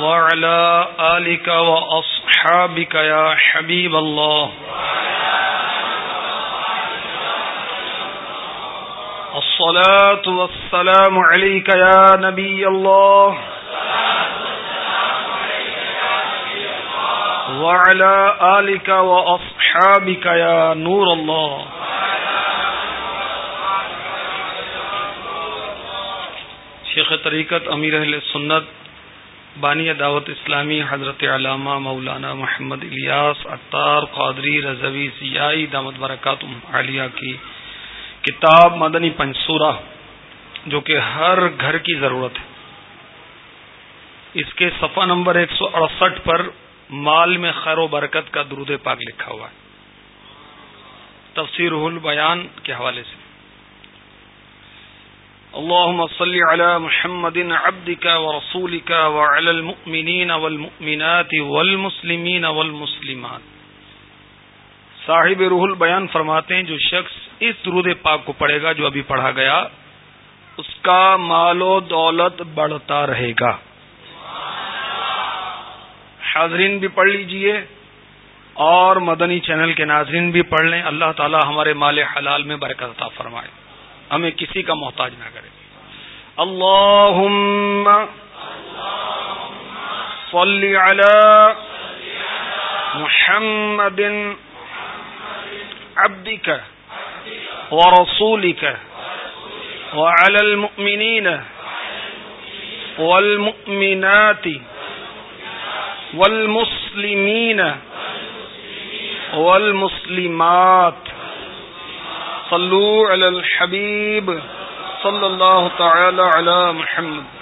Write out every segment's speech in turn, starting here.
وعلى آلك وأصحابك يا حبيب الله. الصلاة والسلام عليك يا نبي الله. وعلى آلك وأصحابك يا نور الله. شیخ طریقت امیر اہل سنت بانی دعوت اسلامی حضرت علامہ مولانا محمد الیاس اطار قادری رضوی سیائی دامت برکات عالیہ کی کتاب مدنی پنسورہ جو کہ ہر گھر کی ضرورت ہے۔ اس کے صفحہ نمبر ایک سو اڑسٹھ پر مال میں خیر و برکت کا درود پاک لکھا ہوا ہے۔ تفسیر البیان کے حوالے سے۔ اللهم صل على محمد عبدك ورسولك وعلى المؤمنين والمؤمنات والمسلمين والمسلمات۔ صاحب روح البیان فرماتے ہیں، جو شخص اس درود پاک کو پڑھے گا، جو ابھی پڑھا گیا، اس کا مال و دولت بڑھتا رہے گا۔ حاضرین بھی پڑھ لیجیے، اور مدنی چینل کے ناظرین بھی پڑھ لیں۔ اللہ تعالی ہمارے مال حلال میں برکت عطا فرمائے۔ ہمیں کسی کا محتاج نہ کرے۔ اللہ صلی علی محمد عبدك ورسولك وعلى المؤمنين والمؤمنات والمسلمين والمسلمات صلو علی الحبیب صلی اللہ تعالی علی محمد۔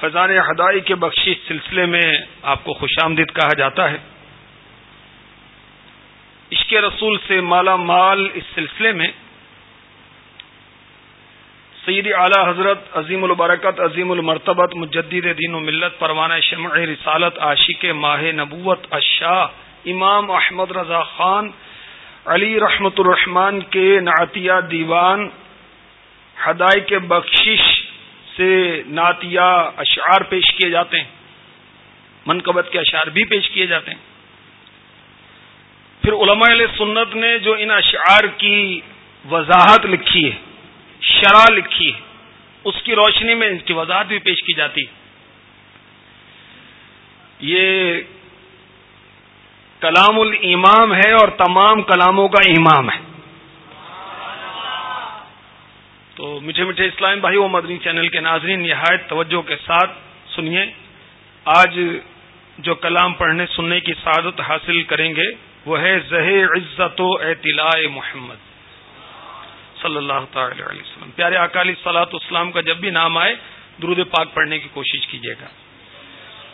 فضان ہدائی کے بخشش سلسلے میں آپ کو خوش آمدید کہا جاتا ہے۔ عشق رسول سے مالا مال اس سلسلے میں سیدی اعلی حضرت عظیم البرکت، عظیم المرتبت، مجدد دین و ملت، پروانہ شمع رسالت، عاشق ماہ نبوت اشاہ امام احمد رضا خان علی رحمت الرحمان کے نعتیہ دیوان ہدای کے بخشش سے نعتیہ اشعار پیش کیے جاتے ہیں۔ منقبت کے اشعار بھی پیش کیے جاتے ہیں۔ پھر علماء علیہ سنت نے جو ان اشعار کی وضاحت لکھی ہے، شرح لکھی ہے، اس کی روشنی میں ان کی وضاحت بھی پیش کی جاتی یہ کلام الامام ہے اور تمام کلاموں کا امام ہے۔ تو میٹھے میٹھے اسلام بھائی و مدنی چینل کے ناظرین، نہایت توجہ کے ساتھ سنیے۔ آج جو کلام پڑھنے، سننے کی سعادت حاصل کریں گے، وہ ہے زہ عزت و اطلاع محمد۔ صلی اللہ تعالی علیہ وسلم۔ پیارے اکالی سلاط اسلام کا جب بھی نام آئے، درود پاک پڑھنے کی کوشش کیجیے گا۔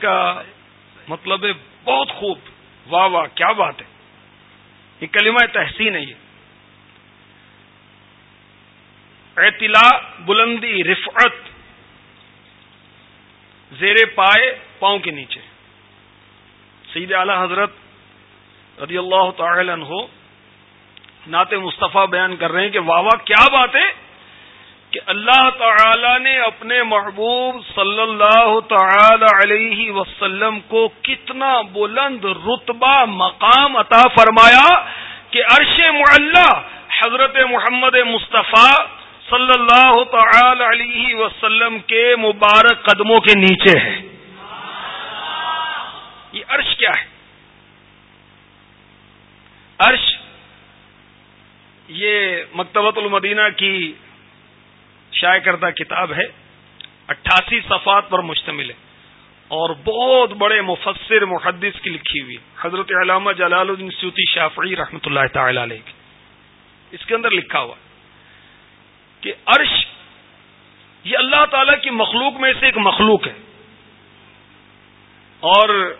کا مطلب ہے بہت خوب۔ واہ واہ، کیا بات ہے۔ یہ کلمہ تحسین ہے یہ۔ اعتلا بلندی، رفعت۔ زیر پائے، پاؤں کے نیچے۔ سید اعلی حضرت رضی اللہ تعالی عنہ نعت مصطفیٰ بیان کر رہے ہیں کہ واہ واہ، کیا بات ہے۔ کہ اللہ تعالی نے اپنے محبوب صلی اللہ تعالی علیہ وسلم کو کتنا بلند رتبہ مقام عطا فرمایا کہ عرش معلّہ حضرت محمد مصطفیٰ صلی اللہ تعالی علیہ وسلم کے مبارک قدموں کے نیچے ہے۔ یہ عرش کیا ہے؟ عرش یہ مکتبۃ المدینہ کی شائع کردہ کتاب ہے، اٹھاسی صفات پر مشتمل ہے۔ اور بہت بڑے مفسر محدث کی لکھی ہوئی حضرت علامہ جلال الدین سیوتی شافعی رحمۃ اللہ تعالی علیہ اس کے اندر لکھا ہوا کہ عرش یہ اللہ تعالی کی مخلوق میں سے ایک مخلوق ہے۔ اور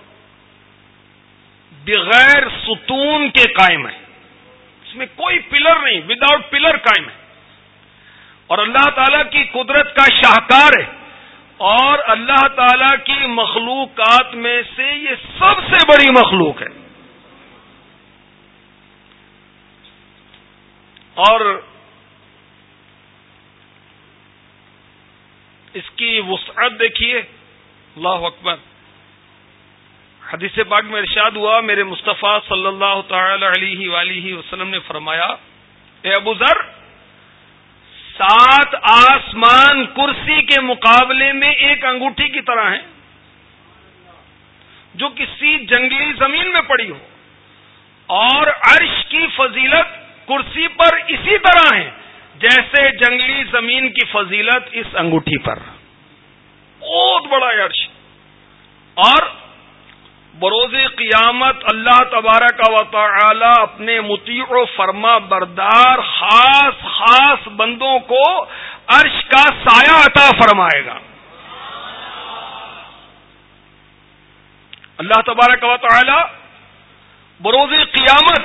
بغیر ستون کے قائم ہے۔ اس میں کوئی پلر نہیں وداؤٹ پلر قائم ہے۔ اور اللہ تعالی کی قدرت کا شاہکار ہے اور اللہ تعالی کی مخلوقات میں سے یہ سب سے بڑی مخلوق ہے۔ اور اس کی وسعت دیکھیے۔ اللہ اکبر۔ حدیث پاک میں ارشاد ہوا، میرے مصطفیٰ صلی اللہ تعالی علیہ ولیہ وسلم نے فرمایا، اے ابو ذر سات آسمان کرسی کے مقابلے میں ایک انگوٹھی کی طرح ہیں جو کسی جنگلی زمین میں پڑی ہو اور عرش کی فضیلت کرسی پر اسی طرح ہے جیسے جنگلی زمین کی فضیلت اس انگوٹھی پر۔ بہت بڑا عرش۔ اور بروز قیامت اللہ تبارک و تعالی اپنے متیع و فرما بردار خاص خاص بندوں کو عرش کا سایہ عطا فرمائے گا۔ اللہ تبارک و تعالی بروز قیامت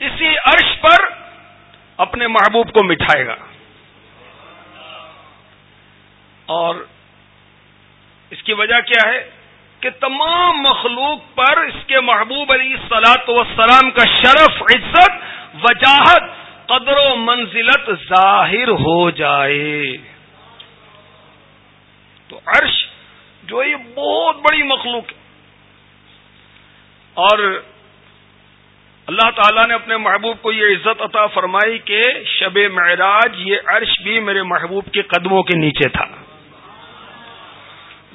اسی عرش پر اپنے محبوب کو مٹھائے گا۔ اور اس کی وجہ کیا ہے کہ تمام مخلوق پر اس کے محبوب علی سلاط وسلام کا شرف، عزت، وجاہت، قدر و منزلت ظاہر ہو جائے۔ تو عرش جو یہ بہت بڑی مخلوق ہے۔ اور اللہ تعالیٰ نے اپنے محبوب کو یہ عزت عطا فرمائی کہ شب معراج یہ عرش بھی میرے محبوب کے قدموں کے نیچے تھا محمد کے ہیں عرش حسن زیر پائے محمد صلی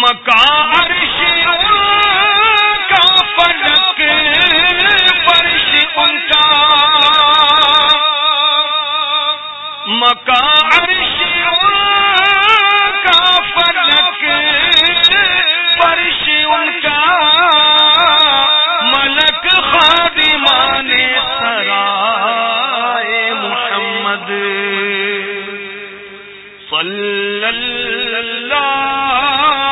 مکان کا فلک فرش ان کا۔ مکان کا فلک فرش ان کا۔ ملک خادمان سرائے محمد۔ صلی اللہ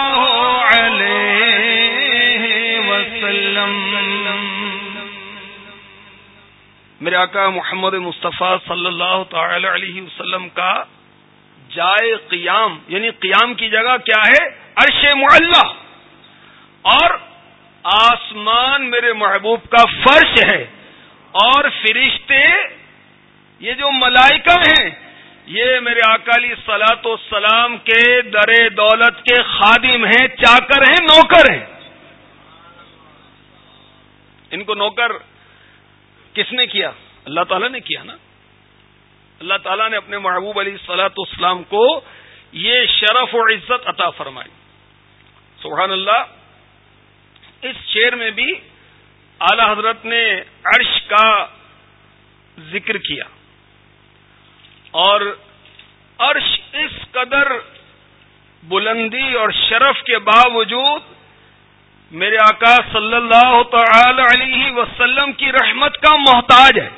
میرے آقا محمد مصطفیٰ صلی اللہ تعالی علیہ وسلم کا جائے قیام یعنی قیام کی جگہ کیا ہے؟ عرش معلہ۔ اور آسمان میرے محبوب کا فرش ہے۔ اور فرشتے یہ جو ملائکہ ہیں یہ میرے اکالی سلاط و سلام کے در دولت کے خادم ہیں، چاکر ہیں، نوکر ہیں۔ ان کو نوکر کس نے کیا؟ اللہ تعالیٰ نے کیا نا؟ اللہ تعالیٰ نے اپنے محبوب علی سلاۃ اسلام کو یہ شرف و عزت عطا فرمائی۔ سبحان اللہ، اس شعر میں بھی اعلی حضرت نے عرش کا ذکر کیا۔ اور عرش اس قدر بلندی اور شرف کے باوجود میرے آقا صلی اللہ تعالی علیہ وسلم کی رحمت کا محتاج ہے۔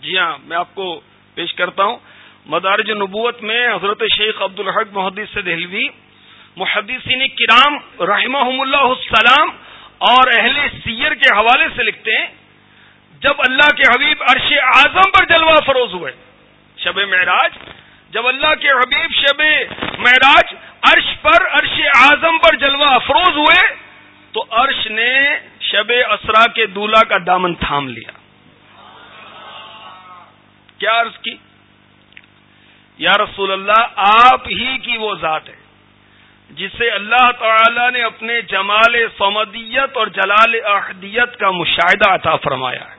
جی ہاں میں آپ کو پیش کرتا ہوں۔ مدارج نبوت میں حضرت شیخ عبد الحق محدث سے دہلوی، محدثین کرام رحمہ اللہ السلام اور اہل سیر کے حوالے سے لکھتے ہیں، جب اللہ کے حبیب عرش اعظم پر جلوہ فروز ہوئے۔ شب معراج، جب اللہ کے حبیب شب معراج عرش پر، عرش اعظم پر جلوہ افروز ہوئے، تو عرش نے شب اسرا کے دولہ کا دامن تھام لیا۔ کیا عرض کی؟ یا رسول اللہ، آپ ہی کی وہ ذات ہے، جسے اللہ تعالی نے اپنے جمال سمدیت اور جلال احدیت کا مشاہدہ عطا فرمایا ہے۔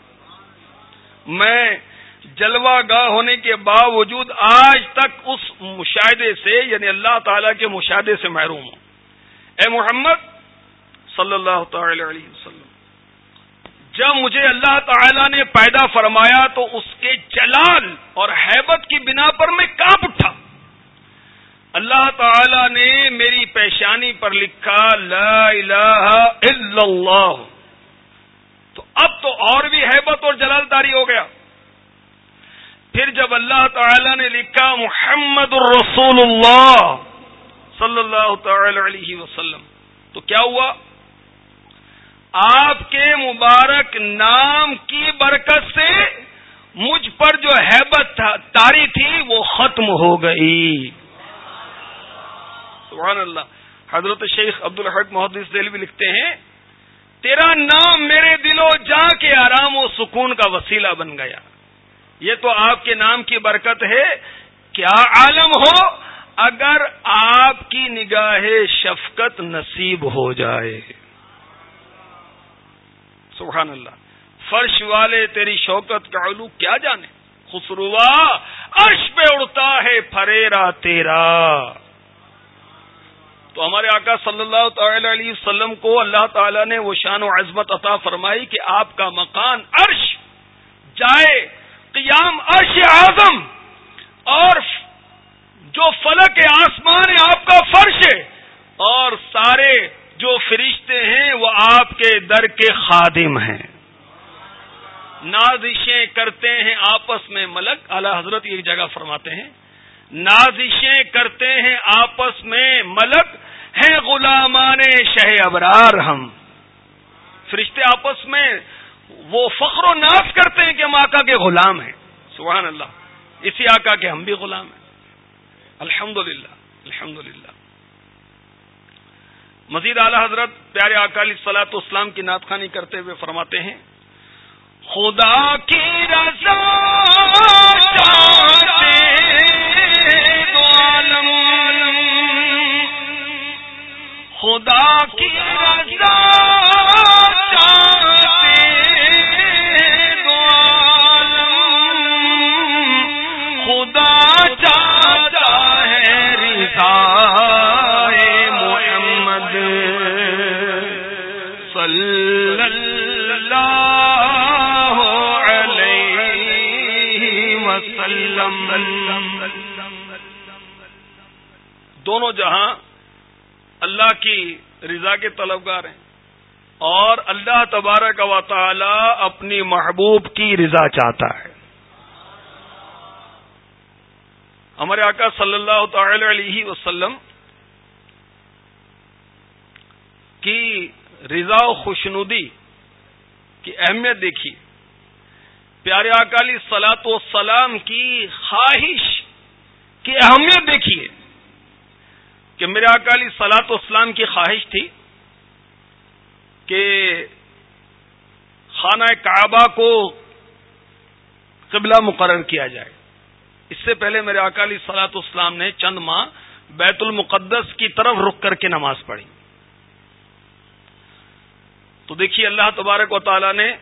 میں جلوہ گاہ ہونے کے باوجود آج تک اس مشاہدے سے یعنی اللہ تعالی کے مشاہدے سے محروم ہوں۔ اے محمد صلی اللہ تعالی علیہ وسلم، جب مجھے اللہ تعالی نے پیدا فرمایا تو اس کے جلال اور حیبت کی بنا پر میں کہاں اٹھا۔ اللہ تعالی نے میری پیشانی پر لکھا، لا الہ الا اللہ۔ تو اب تو اور بھی حیبت اور جلال داری ہو گیا۔ پھر جب اللہ تعالی نے لکھا محمد الرسول اللہ صلی اللہ تعالی علیہ وسلم، تو کیا ہوا؟ آپ کے مبارک نام کی برکت سے مجھ پر جو حیبت تاری تھی، وہ ختم ہو گئی۔ سبحان اللہ۔ حضرت شیخ عبد الحق محدود بھی لکھتے ہیں، تیرا نام میرے دل و جا کے آرام و سکون کا وسیلہ بن گیا۔ یہ تو آپ کے نام کی برکت ہے۔ کیا عالم ہو؟ اگر آپ کی نگاہ شفقت نصیب ہو جائے۔ سبحان اللہ فرش والے، تیری شوکت کا علو کیا جانے؟ خسروا، عرش پہ اڑتا ہے فریرا تیرا۔ تو ہمارے آقا صلی اللہ تعالی علیہ وسلم کو اللہ تعالی نے وہ شان و عظمت عطا فرمائی کہ آپ کا مکان عرش جائے۔ قیام عرش اعظم اور جو فلک آسمان ہے آپ کا فرش ہے اور سارے جو فرشتے ہیں وہ آپ کے در کے خادم ہیں۔ نازشیں کرتے ہیں آپس میں ملک۔ اعلی حضرت ایک جگہ فرماتے ہیں۔ نازشیں کرتے ہیں آپس میں ملک۔ ہیں غلامان شہ ابرار ہم۔ فرشتے آپس میں وہ فخر و ناز کرتے ہیں کہ ہم آقا کے غلام ہیں۔ سبحان اللہ۔ اسی آقا کے ہم بھی غلام ہیں۔ الحمد للہ الحمد للہ مزید اعلی حضرت پیارے اکالی سلاط اسلام کی ناطخانی کرتے ہوئے فرماتے ہیں، خدا کی رضا خدا کی رضا دونوں جہاں اللہ کی رضا کے طلبگار ہیں اور اللہ تبارک و تعالی اپنی محبوب کی رضا چاہتا ہے۔ ہمارے آقا صلی اللہ تعالی علیہ وسلم کی رضا و خوشنودی کی اہمیت دیکھیے پیارے اکالی سلاط و سلام کی خواہش کی اہمیت دیکھیے کہ میرے اکالی سلاط و اسلام کی خواہش تھی کہ خانہ کعبہ کو قبلہ مقرر کیا جائے۔ اس سے پہلے میرے اکالی سلاط اسلام نے چند ماہ بیت المقدس کی طرف رک کر کے نماز پڑھی۔ تو دیکھیے اللہ تبارک و تعالی نے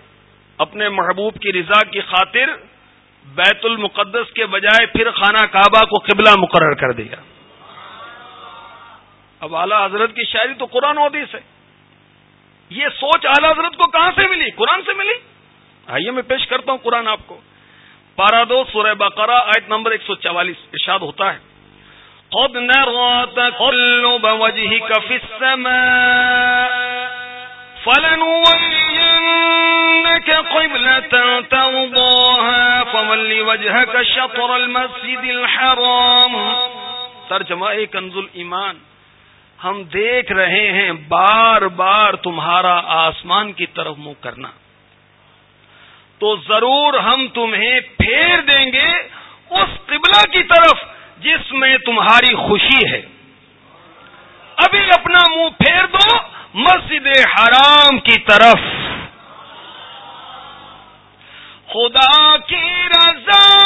اپنے محبوب کی رضا کی خاطر بیت المقدس کے بجائے پھر خانہ کعبہ کو قبلہ مقرر کر دیا۔ اب اعلی حضرت کی شاعری تو قرآن و حدیث ہے۔ یہ سوچ اعلی حضرت کو کہاں سے ملی؟ قرآن سے ملی؟ آئیے میں پیش کرتا ہوں قرآن آپ کو۔ پارا دو، سورہ بقرہ، آیت نمبر ایک سو چوالیس، ارشاد ہوتا ہے۔ خود فلنولينك قبلة ترضاها فملی وجہ شطر المسجد الحرام۔ ترجمہ کنز ایمان ہم دیکھ رہے ہیں بار بار تمہارا آسمان کی طرف منہ کرنا۔ تو ضرور ہم تمہیں پھیر دیں گے اس قبلہ کی طرف جس میں تمہاری خوشی ہے۔ ابھی اپنا منہ پھیر دو مسجد حرام کی طرف۔ خدا کی رضا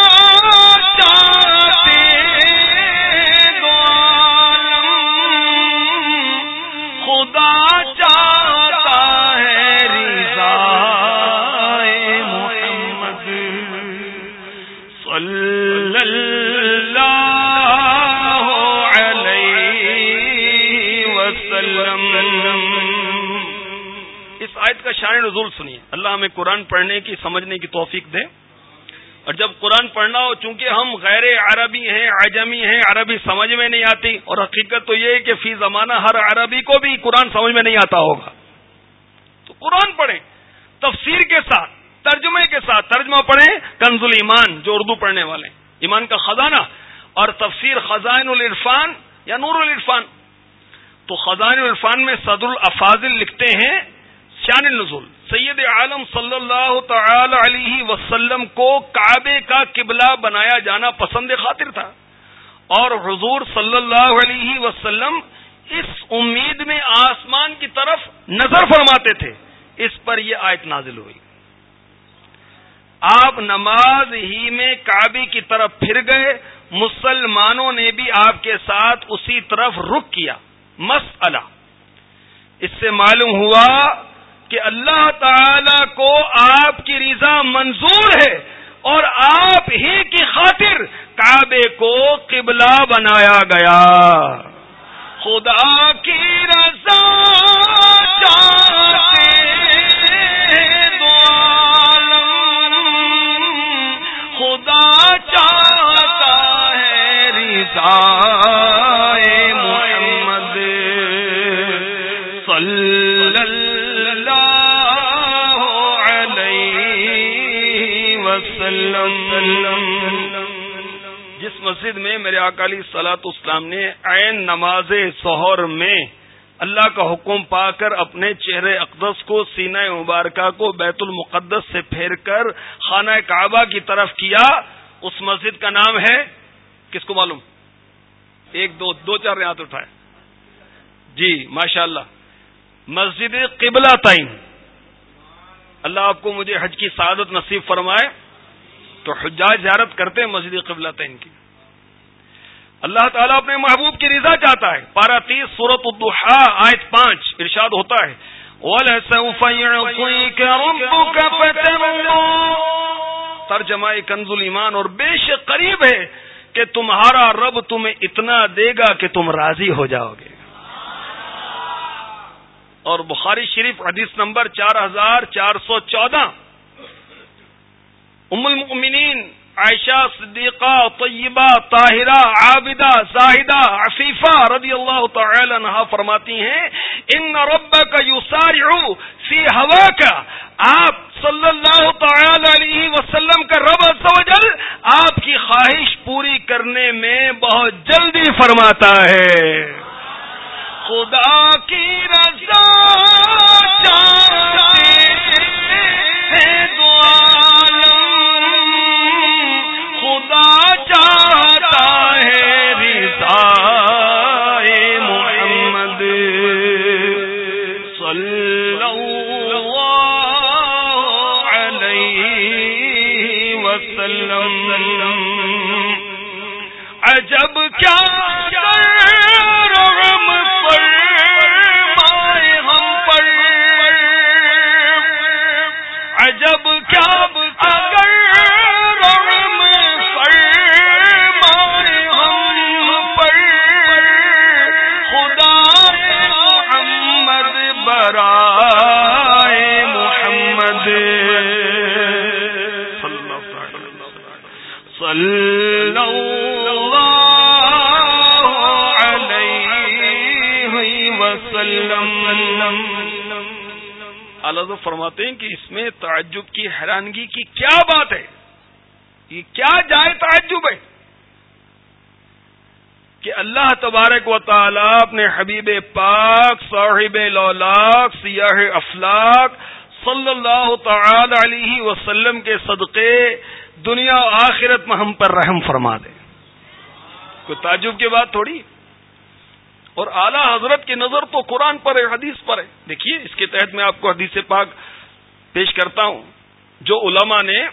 کا شان نزول سنیے۔ اللہ ہمیں قرآن پڑھنے کی، سمجھنے کی توفیق دے۔ اور جب قرآن پڑھنا ہو، چونکہ ہم غیر عربی ہیں، عجمی ہیں، عربی سمجھ میں نہیں آتی، اور حقیقت تو یہ ہے کہ فی زمانہ ہر عربی کو بھی قرآن سمجھ میں نہیں آتا ہوگا۔ تو قرآن پڑھیں، تفسیر کے ساتھ، ترجمے کے ساتھ، ترجمہ پڑھیں کنز ایمان جو اردو پڑھنے والے ایمان کا خزانہ اور تفسیر خزائن العرفان یا نور العرفان۔ تو خزائن العرفان میں صدر الافاظل لکھتے ہیں شان النزول۔ سید عالم صلی اللہ تعالی علیہ وسلم کو کعبے کا قبلہ بنایا جانا پسند خاطر تھا۔ اور حضور صلی اللہ علیہ وسلم اس امید میں آسمان کی طرف نظر فرماتے تھے۔ اس پر یہ آیت نازل ہوئی۔ آپ نماز ہی میں کعبے کی طرف پھر گئے۔ مسلمانوں نے بھی آپ کے ساتھ اسی طرف رخ کیا۔ مسئلہ۔ اس سے معلوم ہوا کہ اللہ تعالی کو آپ کی رضا منظور ہے اور آپ ہی کی خاطر کعبے کو قبلہ بنایا گیا۔ خدا کی رضا خدا چاہتا ہے رضا جس مسجد میں میرے اکالی سلاط اسلام نے عین نماز سہر میں اللہ کا حکم پا کر اپنے چہرے اقدس کو، سینہ مبارکہ کو بیت المقدس سے پھیر کر خانہ کعبہ کی طرف کیا۔ اس مسجد کا نام ہے، کس کو معلوم؟ ایک، دو دو چار یاد اٹھائے۔ جی ماشاء اللہ مسجد قبلہ تعین اللہ آپ کو مجھے حج کی سعادت نصیب فرمائے۔ تو حجاج زیارت کرتے ہیں مسجد قبلہ تعین کی۔ اللہ تعالیٰ اپنے محبوب کی رضا چاہتا ہے۔ پارا تیس سورت الدحا آیت پانچ، ارشاد ہوتا ہے۔ ترجمہ کنز ایمان اور بے شک قریب ہے کہ تمہارا رب تمہیں اتنا دے گا کہ تم راضی ہو جاؤ گے۔ اور بخاری شریف حدیث نمبر چار ہزار چار سو چودہ۔ ام المؤمنین عائشہ صدیقہ طیبہ طاہرہ عابدہ زاہدہ عفیفہ رضی اللہ تعالی عنہ فرماتی ہیں ان ربک یسارع فی ہواک آپ صلی اللہ تعالی علیہ وسلم کا رب عز و جل آپ کی خواہش پوری کرنے میں بہت جلدی فرماتا ہے۔ خدا کی رضا حبیب پاک، صاحب لولاک سیاح افلاق صلی اللہ تعالی علیہ وسلم کے صدقے دنیا و آخرت میں ہم پر رحم فرما دے۔ کوئی تعجب کی بات تھوڑی؟ اور اعلی حضرت کی نظر تو قرآن پر ہے، حدیث پر ہے۔ دیکھیے، اس کے تحت میں آپ کو حدیث پاک پیش کرتا ہوں، جو علماء نے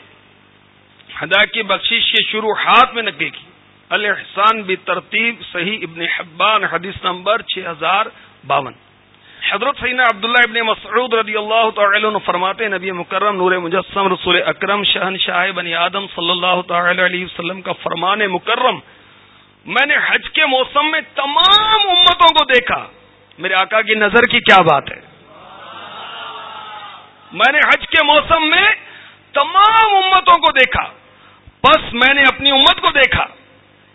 ہدا کی بخشش کے شروع ہاتھ میں نقل کی۔ الحسان بھی ترتیب صحیح ابن حبان، حدیث نمبر چھ ہزار باون۔ حضرت سینا عبداللہ ابن مسعود رضی اللہ تعالی عنہ فرماتے نبی مکرم، نور مجسم، رسول اکرم، شہن شاہ بنی آدم صلی اللہ تعالی علیہ وسلم کا فرمان مکرم۔ میں نے حج کے موسم میں تمام امتوں کو دیکھا۔ میرے آقا کی نظر کی کیا بات ہے؟ میں نے حج کے موسم میں تمام امتوں کو دیکھا۔ بس میں نے اپنی امت کو دیکھا۔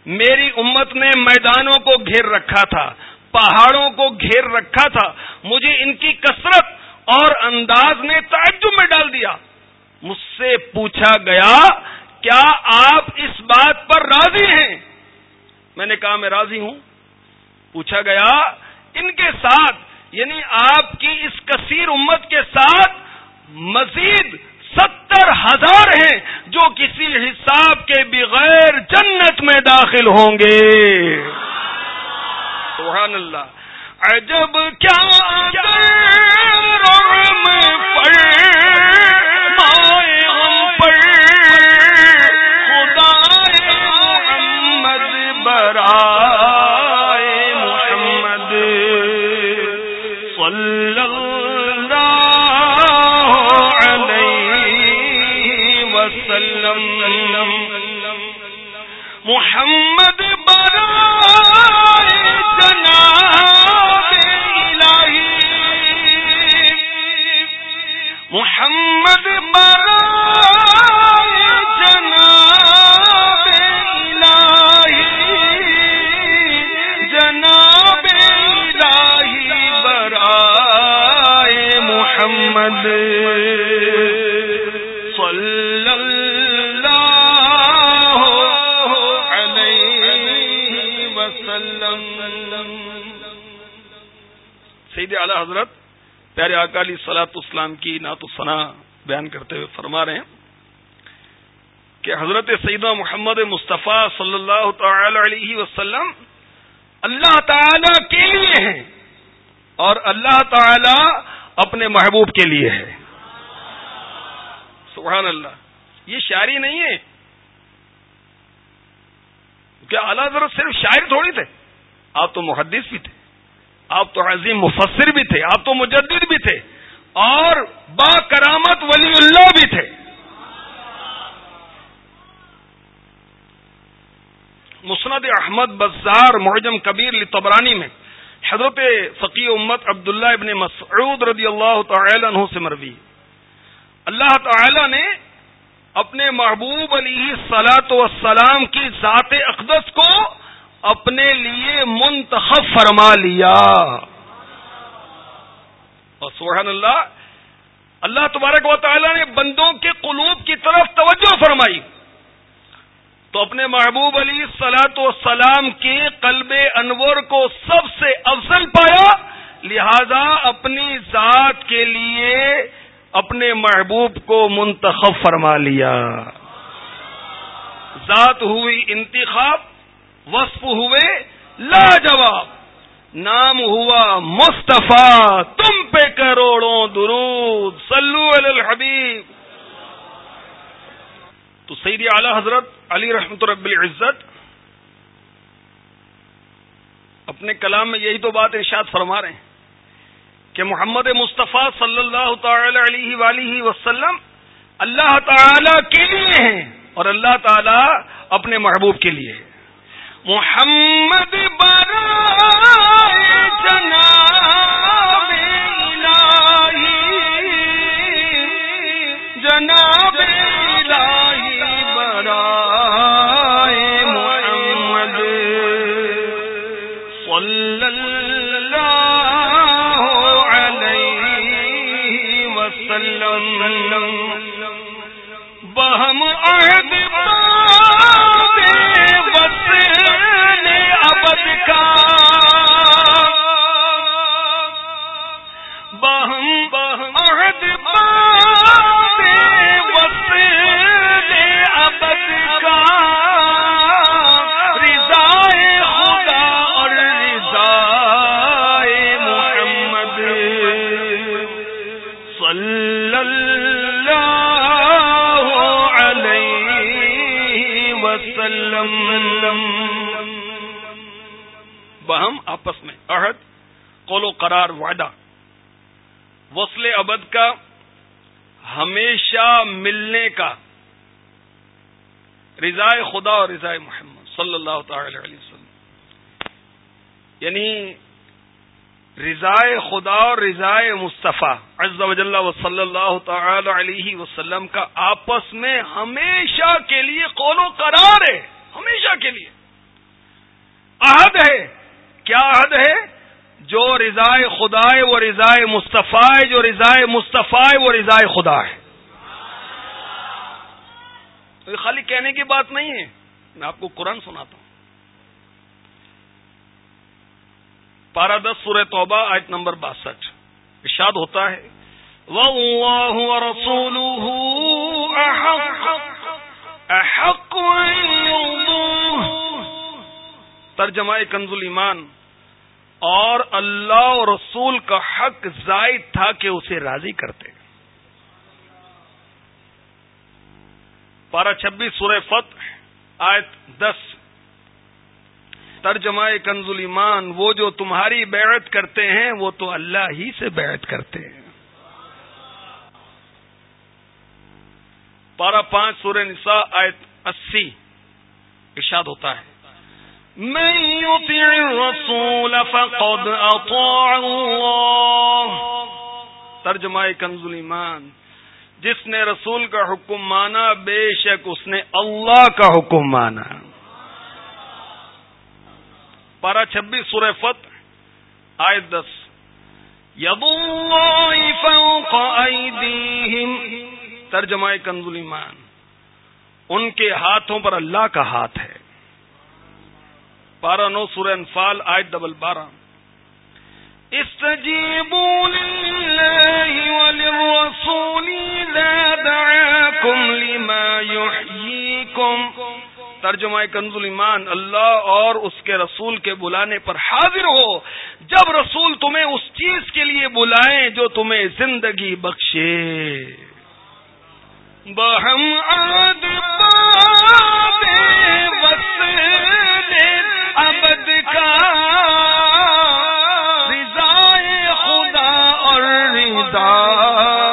میری امت نے میدانوں کو گھیر رکھا تھا، پہاڑوں کو گھیر رکھا تھا۔ مجھے ان کی کثرت اور انداز نے تعجب میں ڈال دیا۔ مجھ سے پوچھا گیا، کیا آپ اس بات پر راضی ہیں؟ میں نے کہا، میں راضی ہوں۔ پوچھا گیا، ان کے ساتھ یعنی آپ کی اس کثیر امت کے ساتھ مزید ستر ہزار ہیں جو کسی حساب کے بغیر جنت میں داخل ہوں گے۔ سبحان اللہ۔ عجب کیا محمد وسلم. محمد برائے جناب الہی. محمد برائے جناب الہی. برائے محمد. حضرت، پیارے اکالی سلاط اسلام کی نعت ثنا بیان کرتے ہوئے فرما رہے ہیں کہ حضرت سیدہ محمد مصطفیٰ صلی اللہ تعالی علیہ وسلم اللہ تعالی کے لیے ہیں اور اللہ تعالی اپنے محبوب کے لیے ہے سبحان اللہ۔ یہ شاعری نہیں ہے۔ کیا اعلیٰ حضرت صرف شاعر تھوڑی تھے؟ آپ تو محدث بھی تھے۔ آپ تو عظیم مفسر بھی تھے۔ آپ تو مجدد بھی تھے۔ اور با کرامت ولی اللہ بھی تھے۔ مسند احمد بزار معجم کبیر لطبرانی میں حضرت فقی امت عبداللہ ابن مسعود رضی اللہ تعالی عنہ سے مروی اللہ تعالی نے اپنے محبوب علی سلاط وسلام کی ذات اقدس کو اپنے لیے منتخب فرما لیا۔ اور سبحان اللہ اللہ تبارک و تعالی نے بندوں کے قلوب کی طرف توجہ فرمائی۔ تو اپنے محبوب علی سلاۃ وسلام کے قلب انور کو سب سے افضل پایا، لہذا اپنی ذات کے لیے اپنے محبوب کو منتخب فرما لیا۔ ذات ہوئی انتخاب، وصف ہوئے لاجواب، نام ہوا مصطفیٰ، تم پہ کروڑوں درود۔ سلو الحبیب۔ تو سیدی اعلی حضرت علی رحمت رب العزت اپنے کلام میں یہی تو بات ارشاد فرما رہے ہیں۔ کہ محمد مصطفیٰ صلی اللہ تعالی علیہ ولیہ وسلم اللہ تعالی کے لیے ہیں اور اللہ تعالی اپنے محبوب کے لیے ہے محمد برائے جناب خدا اور رضائے محمد صلی اللہ تعالی علیہ وسلم۔ یعنی رضائے خدا اور رضائے مصطفیٰ عز و جل و صلی اللہ تعالی علیہ وسلم کا آپس میں ہمیشہ کے لیے قول و قرار ہے، ہمیشہ کے لیے۔ عہد ہے، کیا عہد ہے؟ جو رضائے خدا ہے وہ رضائے مصطفیٰ ہے، جو رضائے مصطفیٰ ہے، وہ رضائے خدا ہے۔ تو یہ خالی کہنے کی بات نہیں ہے۔ میں آپ کو قرآن سناتا ہوں۔ پارا دس سورہ توبہ، آیت نمبر باسٹھ۔ ارشاد ہوتا ہے ترجمہ کنز ایمان اور اللہ اور رسول کا حق زائد تھا کہ اسے راضی کرتے۔ پارہ چھبیس سورہ فتح آیت دس۔ ترجمہ کنز ایمان وہ جو تمہاری بیعت کرتے ہیں، وہ تو اللہ ہی سے بیعت کرتے ہیں۔ پارہ پانچ سورہ نساء، آیت اسی۔ ارشاد ہوتا ہے۔ رسول فقد اطاع اللہ۔ ترجمہ کنز ایمان جس نے رسول کا حکم مانا، بے شک اس نے اللہ کا حکم مانا۔ پارا چھبیس سورہ فت آئے دس۔ ترجمہ کنز ایمان ان کے ہاتھوں پر اللہ کا ہاتھ ہے۔ پارا نو سورہ انفال آئے ڈبل بارہ۔ استجیبوا للہ وللرسول لا دعاکم لما يحییکم ترجمہ کنز ایمان اللہ اور اس کے رسول کے بلانے پر حاضر ہو۔ جب رسول تمہیں اس چیز کے لیے بلائیں جو تمہیں زندگی بخشے۔ بہم ابد اور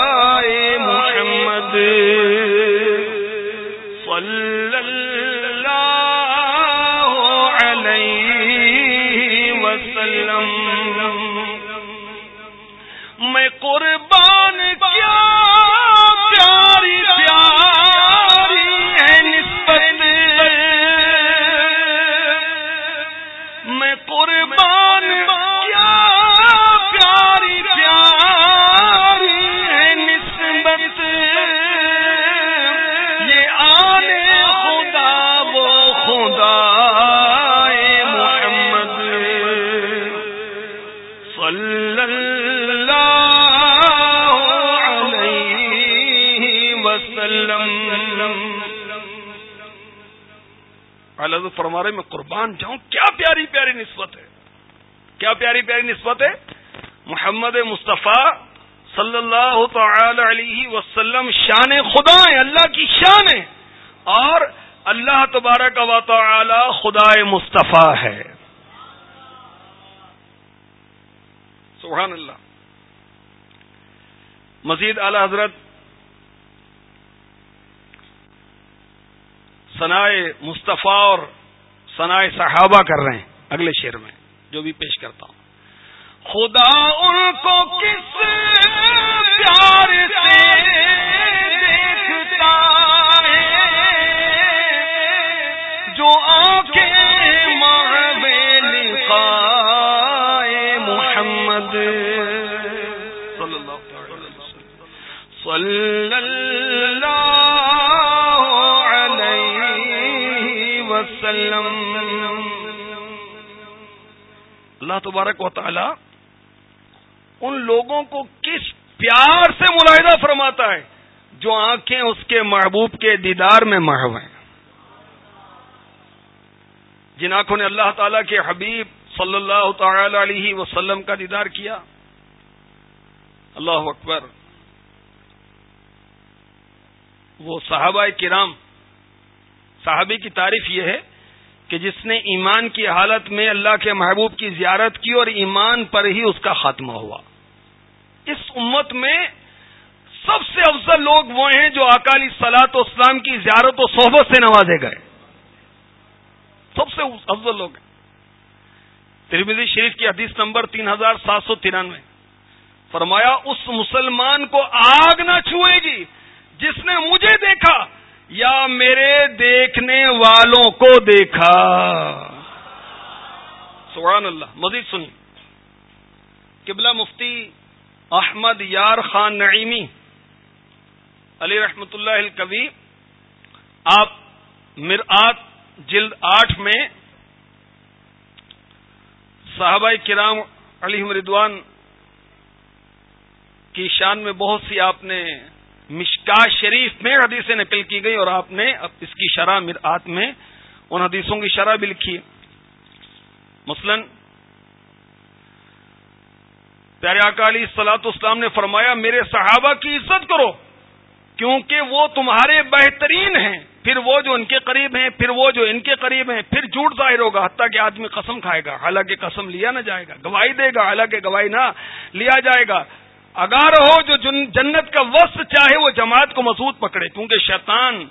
اللہ فرما رہے میں قربان جاؤں، کیا پیاری پیاری نسبت ہے؟ کیا پیاری پیاری نسبت ہے؟ محمد مصطفیٰ صلی اللہ تعالی علیہ وسلم شان خدا ہے، اللہ کی شان ہے۔ اور اللہ تبارک و تعالی خدا مصطفیٰ ہے۔ سبحان اللہ۔ مزید اعلی حضرت مصطفیٰ اور ثنا صحابہ کر رہے ہیں اگلے شعر میں، جو بھی پیش کرتا ہوں۔ خدا ان کو کس پیار سے دیکھتا ہے؟ جو محمد صلی اللہ وسلم. اللہ تبارک و تعالی ان لوگوں کو کس پیار سے ملاحدہ فرماتا ہے جو آنکھیں اس کے محبوب کے دیدار میں محو ہیں۔ جن آنکھوں نے اللہ تعالی کے حبیب صلی اللہ تعالی علیہ وسلم کا دیدار کیا۔ اللہ اکبر۔ وہ صحابہ کرام، صحابی کی تعریف یہ ہے کہ جس نے ایمان کی حالت میں اللہ کے محبوب کی زیارت کی اور ایمان پر ہی اس کا خاتمہ ہوا۔ اس امت میں سب سے افضل لوگ وہ ہیں جو اکالی سلاط و اسلام کی زیارت و صحبت سے نوازے گئے۔ سب سے افضل لوگ ہیں۔ ترمیزی شریف کی حدیث نمبر تین ہزار سات سو ترانوے۔ فرمایا، اس مسلمان کو آگ نہ چھوئے گی جس نے مجھے دیکھا۔ یا میرے دیکھنے والوں کو دیکھا۔ سبحان اللہ، مزید سنی قبلہ مفتی احمد یار خان نعیمی، علی رحمت اللہ الکوی آپ مرآت جلد آٹھ میں صحابہ کرام علی مردوان کی شان میں بہت سی آپ نے مشکا شریف میں حدیثیں نقل کی گئی اور آپ نے اس کی شرح مرآت میں ان حدیثوں کی شرح بھی لکھی مثلا پیارے اکالی سلاط اسلام نے فرمایا، میرے صحابہ کی عزت کرو، کیونکہ وہ تمہارے بہترین ہیں۔ پھر وہ جو ان کے قریب ہیں، پھر وہ جو ان کے قریب ہیں، پھر جھوٹ ظاہر ہوگا، حتیٰ کہ آدمی قسم کھائے گا، حالانکہ قسم لیا نہ جائے گا، گواہی دے گا، حالانکہ گواہی نہ لیا جائے گا۔ اگار ہو جو جنت کا وسط چاہے وہ جماعت کو مضبوط پکڑے، کیونکہ شیطان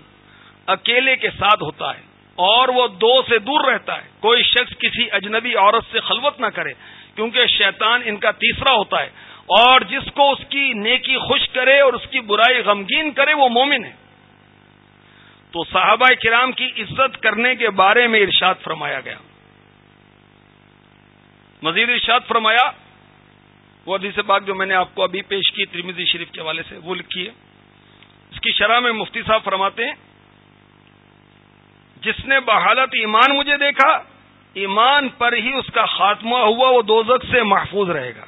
اکیلے کے ساتھ ہوتا ہے اور وہ دو سے دور رہتا ہے۔ کوئی شخص کسی اجنبی عورت سے خلوت نہ کرے، کیونکہ شیطان ان کا تیسرا ہوتا ہے۔ اور جس کو اس کی نیکی خوش کرے اور اس کی برائی غمگین کرے، وہ مومن ہے۔ تو صحابہ کرام کی عزت کرنے کے بارے میں ارشاد فرمایا گیا۔ مزید ارشاد فرمایا وہ حدیث پاک جو میں نے آپ کو ابھی پیش کی ترمیزی شریف کے حوالے سے، وہ لکھی ہے۔ اس کی شرح میں مفتی صاحب فرماتے ہیں، جس نے بحالت ایمان مجھے دیکھا، ایمان پر ہی اس کا خاتمہ ہوا، وہ دوزک سے محفوظ رہے گا۔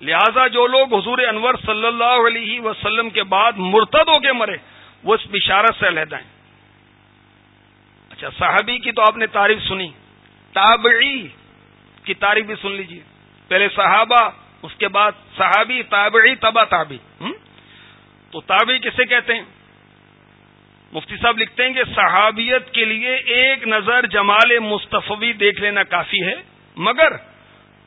لہذا جو لوگ حضور انور صلی اللہ علیہ وسلم کے بعد مرتد ہو کے مرے، وہ اس بشارت سے علیحدہ ہیں۔ اچھا صحابی کی تو آپ نے تعریف سنی، تابعی کی تعریف بھی سن لیجیے پہلے صحابہ، اس کے بعد صحابی، تابعی تبا تابی تو تابعی کسے کہتے ہیں؟ مفتی صاحب لکھتے ہیں کہ صحابیت کے لیے ایک نظر جمال مصطفی دیکھ لینا کافی ہے، مگر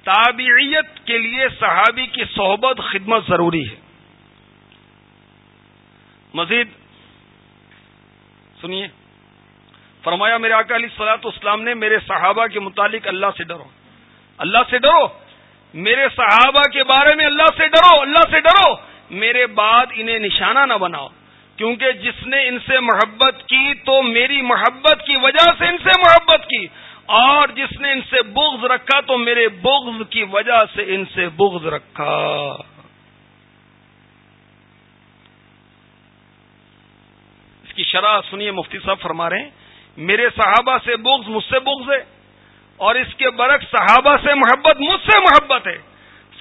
تابعیت کے لیے صحابی کی صحبت خدمت ضروری ہے۔ مزید سنیے۔ فرمایا، میرے آقا علی سلاط اسلام نے میرے صحابہ کے متعلق اللہ سے ڈرو۔ اللہ سے ڈرو۔ میرے صحابہ کے بارے میں اللہ سے ڈرو، اللہ سے ڈرو۔ میرے بعد انہیں نشانہ نہ بناؤ۔ کیونکہ جس نے ان سے محبت کی تو میری محبت کی وجہ سے ان سے محبت کی۔ اور جس نے ان سے بغض رکھا تو میرے بغض کی وجہ سے ان سے بغض رکھا۔ اس کی شرح سنیے مفتی صاحب فرما رہے ہیں۔ میرے صحابہ سے بغض مجھ سے بغض ہے۔ اور اس کے برعکس صحابہ سے محبت، مجھ سے محبت ہے۔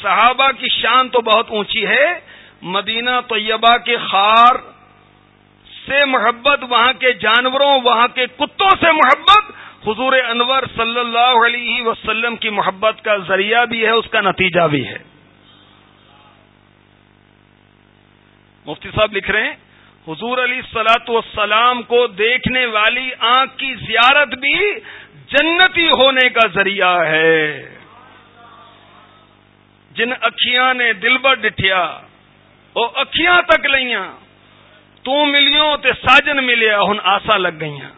صحابہ کی شان تو بہت اونچی ہے۔ مدینہ طیبہ کے خار سے محبت، وہاں کے جانوروں، وہاں کے کتوں سے محبت۔ حضور انور صلی اللہ علیہ وسلم کی محبت کا ذریعہ بھی ہے، اس کا نتیجہ بھی ہے۔ مفتی صاحب لکھ رہے ہیں، حضور علی سلاۃ والسلام کو دیکھنے والی آنکھ کی زیارت بھی جنتی ہونے کا ذریعہ ہے۔ جن اکھیاں نے دل بر ڈٹھیا وہ اکھیاں تک لیاں تو ملیوں تے ساجن ملیا، ہن آسا لگ گئیاں۔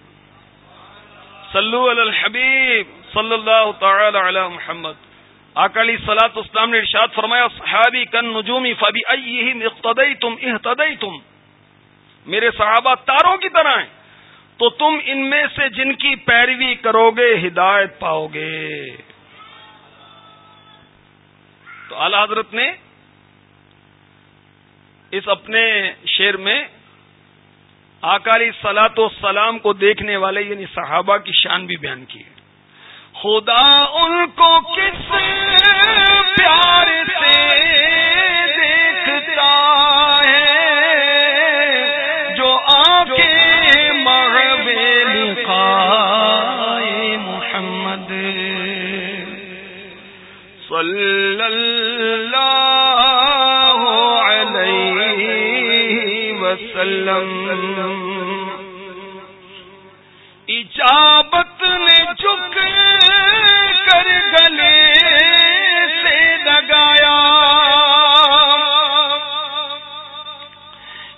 صلو علی الحبیب صلی اللہ تعالی علی محمد۔ اکالی سلاط اسلام نے ارشاد فرمایا، صحابی کن نجومی فبی اقتدئی تم احتدئی تم میرے صحابہ تاروں کی طرح ہیں۔ تو تم ان میں سے جن کی پیروی کرو گے ہدایت پاؤ گے تو اعلی حضرت نے اس اپنے شعر میں اکالی سلاط و سلام کو دیکھنے والے یعنی صحابہ کی شان بھی بیان کی ہے۔ خدا ان کو کس پیار سے دیکھتا ہے؟ کے محمد صلی اللہ علیہ وسلم۔ اجابت نے چک کر گلے سے لگایا۔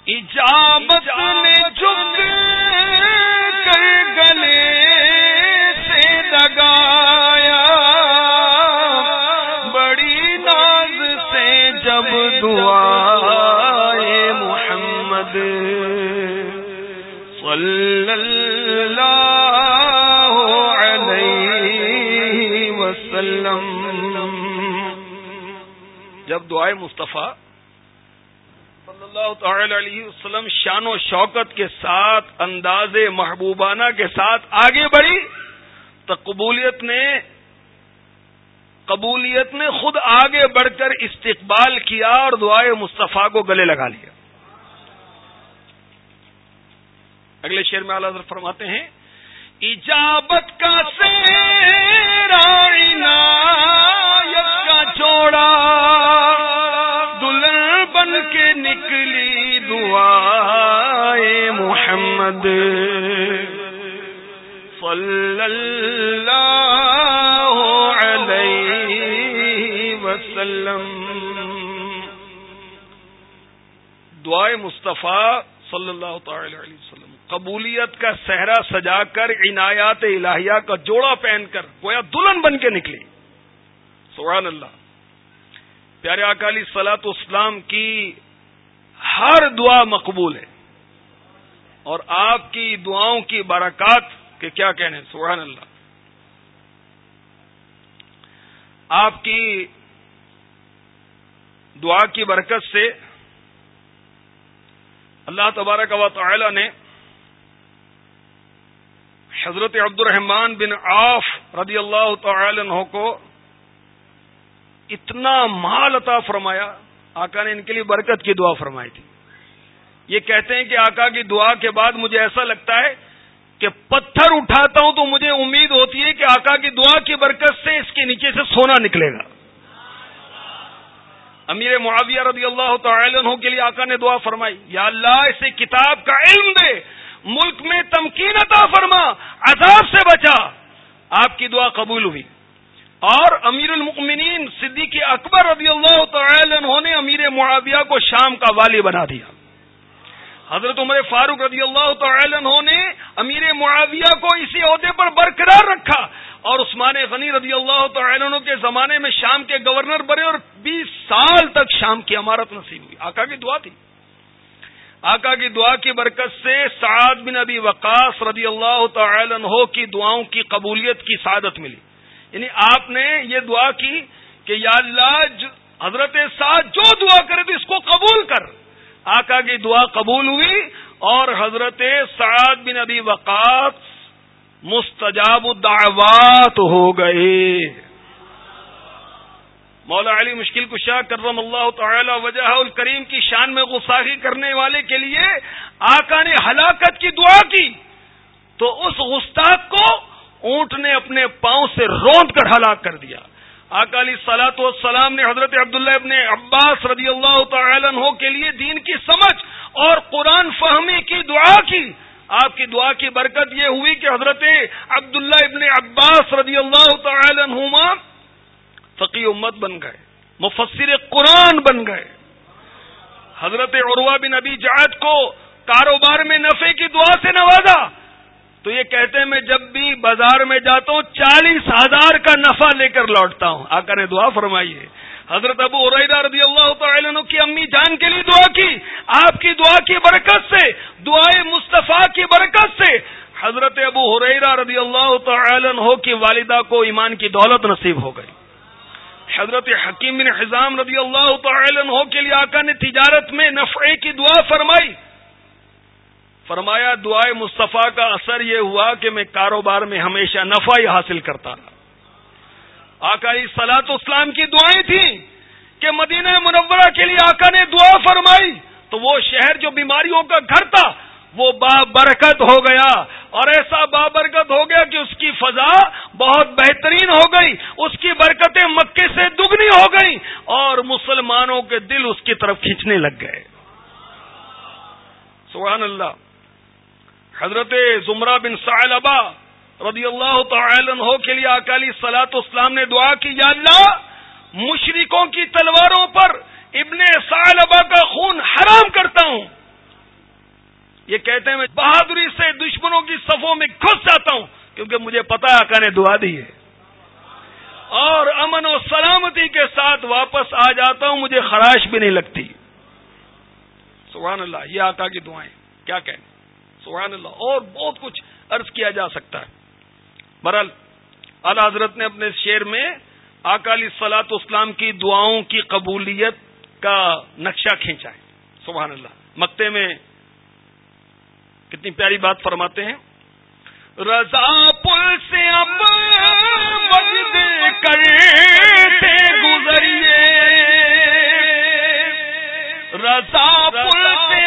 اجابت نے جب دعا محمد صلی اللہ جب دعائے مصطفیٰ صلی اللہ تعالی علیہ وسلم شان و شوکت کے ساتھ، انداز محبوبانہ کے ساتھ آگے بڑھی، تو قبولیت نے قبولیت نے خود آگے بڑھ کر استقبال کیا اور دعائے مصطفیٰ کو گلے لگا لیا۔ اگلے شعر میں اعلیٰ فرماتے ہیں، ایجابت کا کا چوڑا دلہن بن کے نکلی دعا محمد۔ صلی اللہ علیہ وسلم۔ دعائے مصطفیٰ صلی اللہ تعالی علیہ وسلم۔ قبولیت کا صحرا سجا کر، عنایات الہیہ کا جوڑا پہن کر، گویا دلہن بن کے نکلی۔ سبحان اللہ۔ پیارے اکالی سلاط اسلام کی ہر دعا مقبول ہے۔ اور آپ کی دعاؤں کی برکات کے کیا کہنے سبحان اللہ۔ آپ کی دعا کی برکت سے اللہ تبارک و تعالی نے حضرت عبد الرحمان بن عاف رضی اللہ تعالی عنہ کو اتنا مال عطا فرمایا، آقا نے ان کے لیے برکت کی دعا فرمائی تھی۔ یہ کہتے ہیں کہ آقا کی دعا کے بعد مجھے ایسا لگتا ہے کہ پتھر اٹھاتا ہوں تو مجھے امید ہوتی ہے کہ آقا کی دعا کی برکت سے اس کے نیچے سے سونا نکلے گا۔ امیر معاویہ رضی اللہ تعالی عنہ کے لیے آقا نے دعا فرمائی، یا اللہ اسے کتاب کا علم دے، ملک میں تمکین عطا فرما، عذاب سے بچا۔ آپ کی دعا قبول ہوئی۔ اور امیر المؤمنین صدیق اکبر رضی اللہ تعالی عنہ نے امیر معاویہ کو شام کا والی بنا دیا۔ حضرت عمر فاروق رضی اللہ تعالی عنہ نے امیر معاویہ کو اسی عہدے پر برقرار رکھا اور عثمان غنی رضی اللہ تعالی عنہ کے زمانے میں شام کے گورنر بنے اور بیس سال تک شام کی عمارت نصیب ہوئی۔ آقا کی دعا تھی۔ آقا کی دعا کی برکت سے سعد بن ابی وقاص رضی اللہ تعالی عنہ کی دعاؤں کی قبولیت کی سعادت ملی۔ یعنی آپ نے یہ دعا کی کہ یا اللہ حضرت سعد جو دعا کرے تو اس کو قبول کر۔ آقا کی دعا قبول ہوئی اور حضرت سعد بن ابی وقاص مستجاب الدعوات ہو گئے۔ مولا علی مشکل کشا کرم اللہ تعالی وجہ الکریم کی شان میں غصاخی کرنے والے کے لیے آقا نے ہلاکت کی دعا کی۔ تو اس گستاخ کو اونٹ نے اپنے پاؤں سے روند کر ہلاک کر دیا۔ آقا علی سلاۃ والسلام نے حضرت عبداللہ ابن عباس رضی اللہ تعالی عنہ کے لیے دین کی سمجھ اور قرآن فہمی کی دعا کی۔ آپ کی دعا کی برکت یہ ہوئی کہ حضرت عبداللہ ابن عباس رضی اللہ تعالی عنہما فقی امت بن گئے، مفسر قرآن بن گئے۔ حضرت عروہ بن ابی جعد کو کاروبار میں نفے کی دعا سے نوازا۔ تو یہ کہتے ہیں میں جب بھی بازار میں جاتا ہوں، چالیس ہزار کا نفع لے کر لوٹتا ہوں۔ آقا نے دعا فرمائی ہے۔ حضرت ابو عریدہ رضی اللہ تعالی عنہ کی امی جان کے لیے دعا کی۔ آپ کی دعا کی برکت سے، دعائے مصطفیٰ کی برکت سے۔ حضرت ابو حریرہ رضی اللہ تعالی عنہ کی والدہ کو ایمان کی دولت نصیب ہو گئی۔ حضرت حکیم بن حزام رضی اللہ تعالی عنہ کے لیے آقا نے تجارت میں نفع کی دعا فرمائی۔ فرمایا، دعائے مصطفیٰ کا اثر یہ ہوا کہ میں کاروبار میں ہمیشہ نفع ہی حاصل کرتا رہا۔ آکائی سلاط اسلام کی دعائیں تھیں کہ مدینہ منورہ کے لیے آقا نے دعا فرمائی، تو وہ شہر جو بیماریوں کا گھر تھا، وہ با برکت ہو گیا۔ اور ایسا بابرکت ہو گیا کہ اس کی فضا بہت بہترین ہو گئی، اس کی برکتیں مکے سے دگنی ہو گئی اور مسلمانوں کے دل اس کی طرف کھینچنے لگ گئے۔ سبحان اللہ۔ حضرت زمرہ بن ابا رضی اللہ تعالی عنہ کے لیے اکالی سلاط اسلام نے دعا کی، یا اللہ، مشرکوں کی تلواروں پر ابن ابا کا خون حرام کرتا ہوں۔ یہ کہتے ہیں میں بہادری سے دشمنوں کی صفوں میں گھس جاتا ہوں، کیونکہ مجھے پتا آقا نے دعا دی ہے۔ اور امن و سلامتی کے ساتھ واپس آ جاتا ہوں، مجھے خراش بھی نہیں لگتی۔ سبحان اللہ، یہ آقا کی دعائیں، کیا کہیں سبحان اللہ، اور بہت کچھ عرض کیا جا سکتا ہے۔ برحال اعلی حضرت نے اپنے شعر میں اکالی سلاط اسلام کی دعاؤں کی قبولیت کا نقشہ کھینچا ہے۔ سبحان اللہ۔ مکتے میں کتنی پیاری بات فرماتے ہیں۔ رضا پل سے اب کرتے گزریے۔ رضا پل سے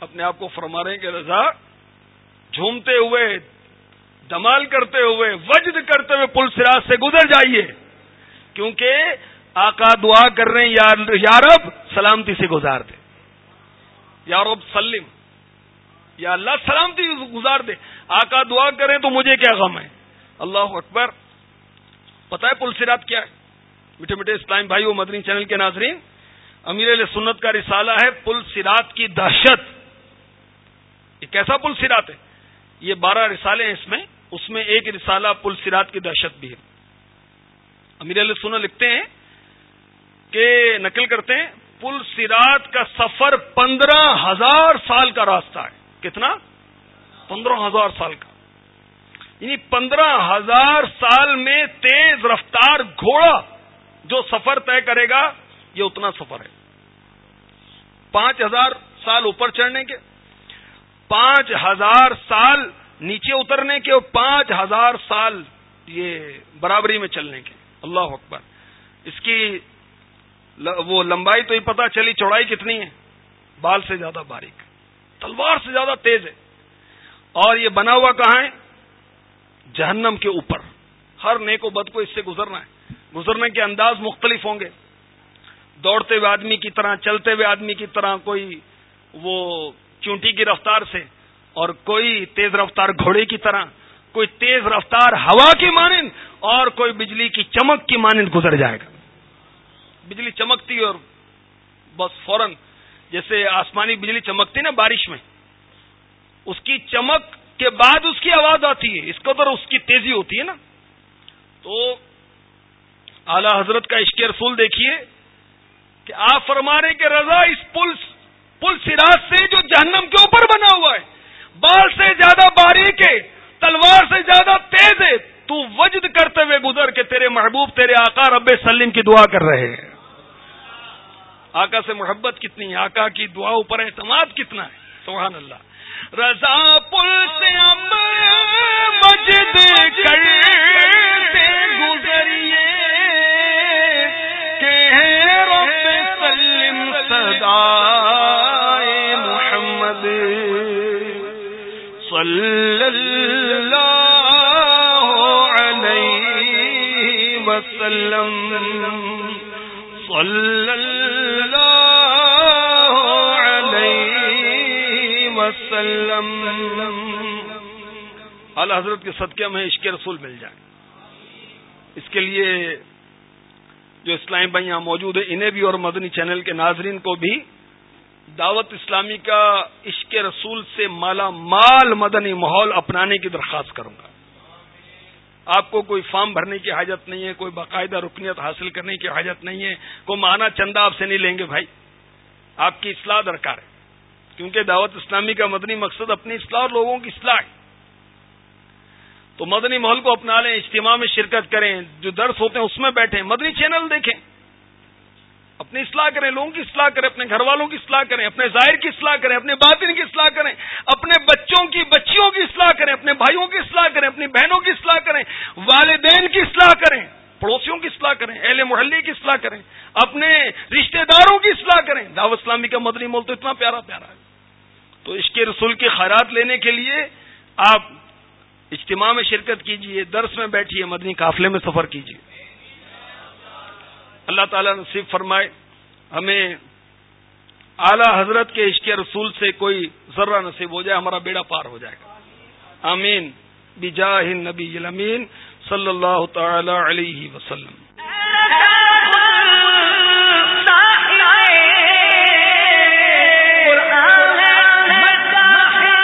اپنے آپ کو فرما رہے ہیں کہ رضا، جھومتے ہوئے، دمال کرتے ہوئے، وجد کرتے ہوئے پل سراج سے گزر جائیے۔ کیونکہ آقا دعا کر رہے ہیں یارب سلامتی سے گزار دے۔ یارب سلم۔ یا اللہ، سلامتی گزار دے۔ آقا دعا کریں تو مجھے کیا غم ہے؟ اللہ اکبر۔ پتا ہے پل سرات کیا ہے؟ میٹھے میٹھے اسلام بھائی وہ مدنی چینل کے ناظرین، امیر علیہ سنت کا رسالہ ہے پل سرات کی دہشت۔ یہ کیسا پل سرات ہے؟ یہ بارہ رسالے ہیں اس میں اس میں ایک رسالہ پل سرات کی دہشت بھی ہے۔ امیر علیہ سنت لکھتے ہیں کہ نقل کرتے ہیں، پل سرات کا سفر پندرہ ہزار سال کا راستہ ہے۔ کتنا؟ پندرہ ہزار سال کا۔ یعنی پندرہ ہزار سال میں تیز رفتار گھوڑا جو سفر طے کرے گا، یہ اتنا سفر ہے۔ پانچ ہزار سال اوپر چڑھنے کے پانچ ہزار سال نیچے اترنے کے اور پانچ ہزار سال یہ برابری میں چلنے کے۔ اللہ اکبر۔ اس کی وہ لمبائی تو ہی پتا چلی، چوڑائی کتنی ہے؟ بال سے زیادہ باریک۔ تلوار سے زیادہ تیز ہے۔ اور یہ بنا ہوا کہاں ہے؟ جہنم کے اوپر۔ ہر نیک و بد کو اس سے گزرنا ہے۔ گزرنے کے انداز مختلف ہوں گے۔ دوڑتے ہوئے آدمی کی طرح، چلتے ہوئے آدمی کی طرح کوئی وہ چونٹی کی رفتار سے اور کوئی تیز رفتار گھوڑے کی طرح، کوئی تیز رفتار ہوا کی مانند اور کوئی بجلی کی چمک کی مانند گزر جائے گا۔ بجلی چمکتی اور بس فوراً جیسے آسمانی بجلی چمکتی نا بارش میں، اس کی چمک کے بعد اس کی آواز آتی ہے۔ اس قدر اس کی تیزی ہوتی ہے نا۔ تو اعلی حضرت کا عشق رسول دیکھیے کہ آپ فرما رہے کہ رضا اس پل پل سراج سے جو جہنم کے اوپر بنا ہوا ہے۔ بال سے زیادہ باریک ہے تلوار سے زیادہ تیز ہے تو وجد کرتے ہوئے گزر کے تیرے محبوب، تیرے آقا رب سلیم کی دعا کر رہے ہیں۔ آقا سے محبت کتنی ہے؟ آقا کی دعا اوپر اعتماد کتنا ہے؟ سبحان اللہ۔ رضا پل سے مجد کرتے گزریے۔ کہ رب سلم صدا۔ صلی اللہ علیہ وسلم. صلی اللہ وسلم. اعلی حضرت کے صدقے میں عشق رسول مل جائے اس کے لیے جو اسلام بھائی یہاں موجود ہے انہیں بھی اور مدنی چینل کے ناظرین کو بھی دعوت اسلامی کا عشق رسول سے مالا مال مدنی ماحول اپنانے کی درخواست کروں گا۔ آپ کو کوئی فارم بھرنے کی حاجت نہیں ہے، کوئی باقاعدہ رکنیت حاصل کرنے کی حاجت نہیں ہے۔ کوئی مانا چندہ آپ سے نہیں لیں گے بھائی۔ آپ کی اصلاح درکار ہے۔ کیونکہ دعوت اسلامی کا مدنی مقصد اپنی اصلاح اور لوگوں کی اصلاح ہے۔ تو مدنی ماحول کو اپنا لیں، اجتماع میں شرکت کریں۔ جو درس ہوتے ہیں اس میں بیٹھیں، مدنی چینل دیکھیں۔ اپنی اصلاح کریں لوگوں کی اصلاح کریں اپنے گھر والوں کی اصلاح کریں اپنے ظاہر کی اصلاح کریں اپنے باطن کی اصلاح کریں اپنے بچوں کی بچیوں کی اصلاح کریں اپنے بھائیوں کی اصلاح کریں اپنی بہنوں کی اصلاح کریں والدین کی اصلاح کریں پڑوسیوں کی اصلاح کریں اہل محلے کی اصلاح کریں اپنے رشتہ داروں کی اصلاح کریں دعوت اسلامی کا مدنی مول تو اتنا پیارا پیارا ہے تو اس کے رسول کی خیرات لینے کے لیے آپ اجتماع میں شرکت کیجیے درس میں بیٹھیے مدنی قافلے میں سفر کیجیے اللہ تعالی نصیب فرمائے، ہمیں اعلی حضرت کے عشق رسول سے کوئی ذرہ نصیب ہو جائے، ہمارا بیڑا پار ہو جائے گا۔ آمین۔ بجاہ نبی صلی اللہ تعالی علیہ وسلم۔